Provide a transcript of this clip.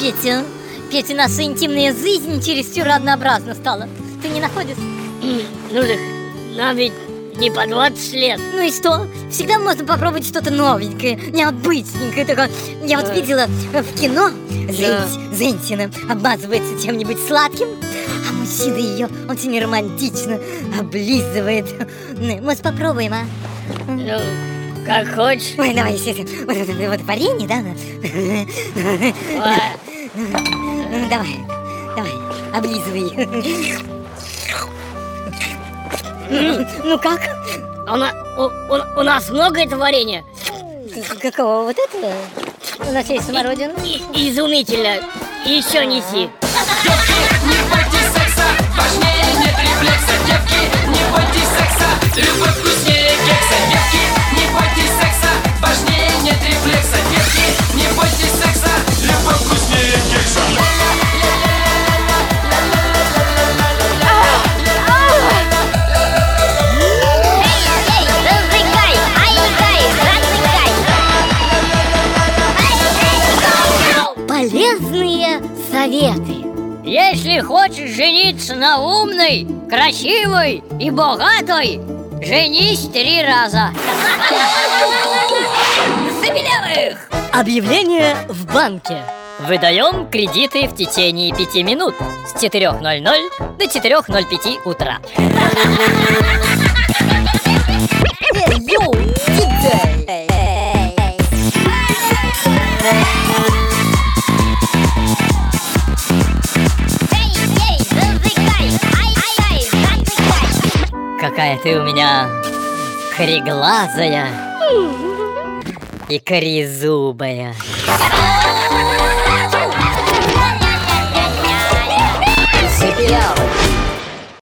Петя, Петя, наша интимная жизнь чересчур однообразна стала. Ты не находишь? Ну так нам ведь не по 20 лет. Ну и что? Всегда можно попробовать что-то новенькое, необычненькое. Только я вот Да. видела в кино Зенти- Зентина обмазывается чем-нибудь сладким, а мужчина ее очень романтично облизывает. Ну, Может, попробуем, а? Как хочешь. Ой, давай, естественно, вот это вот варенье, да? А, Ну, Давай, давай, облизывай. Ну как? а у, на- у- у- у нас много этого варенья? Какого вот этого? У нас есть смородина. И- изумительно. Еще неси. Не бойтесь секса, важнее Полезные советы. Если хочешь жениться на умной, красивой и богатой, женись три раза. Забелевых! Объявление в банке. Выдаем кредиты в течение пяти минут с 4.00 до 4.05 утра. Эй, йоу, Какая ты у меня кореглазая и корезубая.